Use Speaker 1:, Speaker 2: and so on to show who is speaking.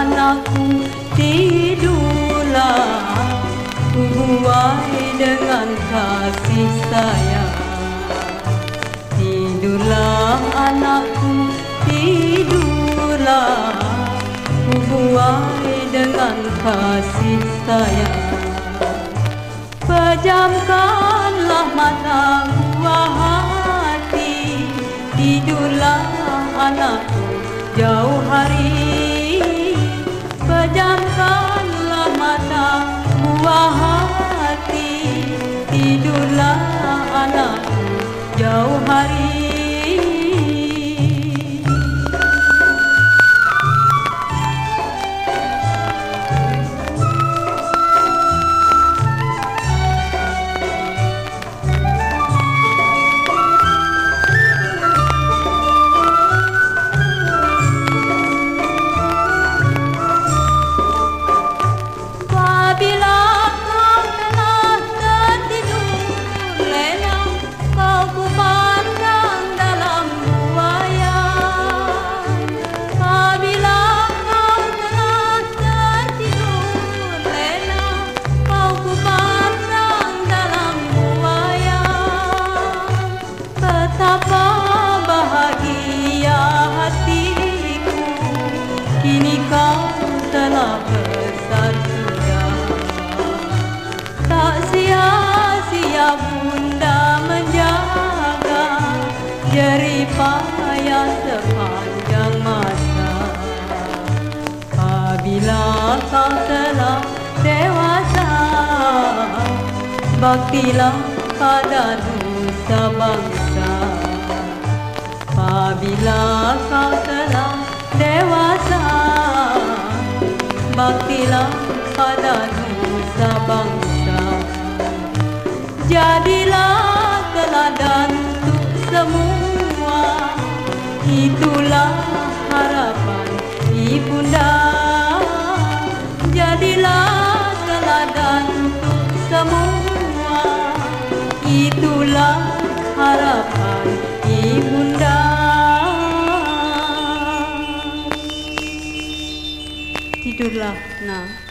Speaker 1: Anakku, tidurlah. Buai dengan kasih sayang dengan kasih sayang. Pejamkanlah mata buah hati. Tidurlah anakku jauh hari. Pejamkanlah mata buah hati. Tidurlah anakku jauh hari payah sepanjang masa Apabila kau telah dewasa Baktilah pada nusa bangsa. Apabila kau telah dewasa Baktilah pada nusa bangsa. Jadilah harapan. Ibunda Jadilah teladan untuk semua. Itulah harapan ibunda. Tidurlah nak